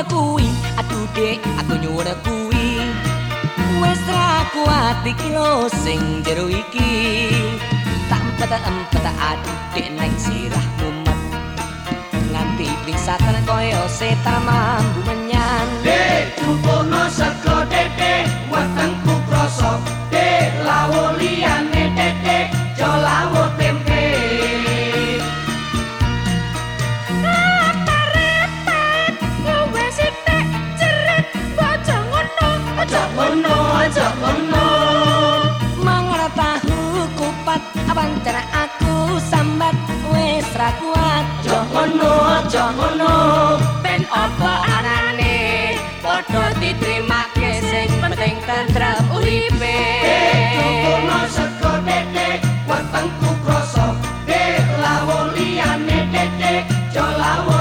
kuwi aduh dek aku nyuwun kuwi wis ra kuat iki lho sing jero iki. Tak empet-empet aduh dek nang sirah mumet. Nganti pingsatan koyo setan mambu your life.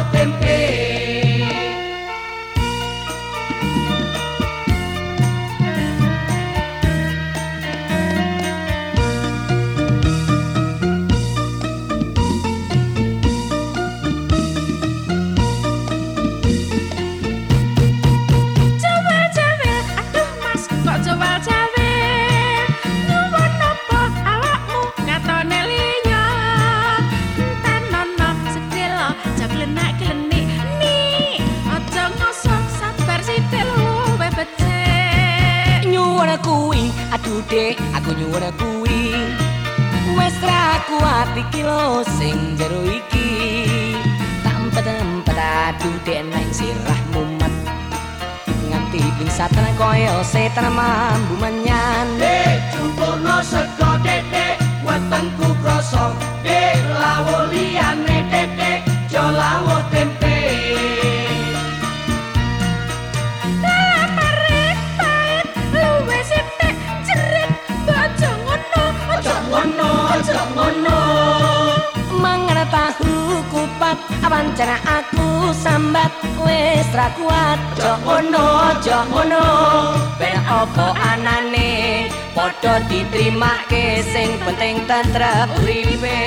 Dek aku nyuwun kuwi. Wis ra kuat iki lho sing jero iki. Tampet-empet aduh dek nang sirah mumet nganti pingsatan koyo setan mambu menyan. Dek cupono sego dede wetengku krasa. Dek lawo liyane dede jolawo tempe kupat pancen aku sambat wis ra kuat. Aja ngono ben apa anane? Padha ditrimake sing penting tentrem uripe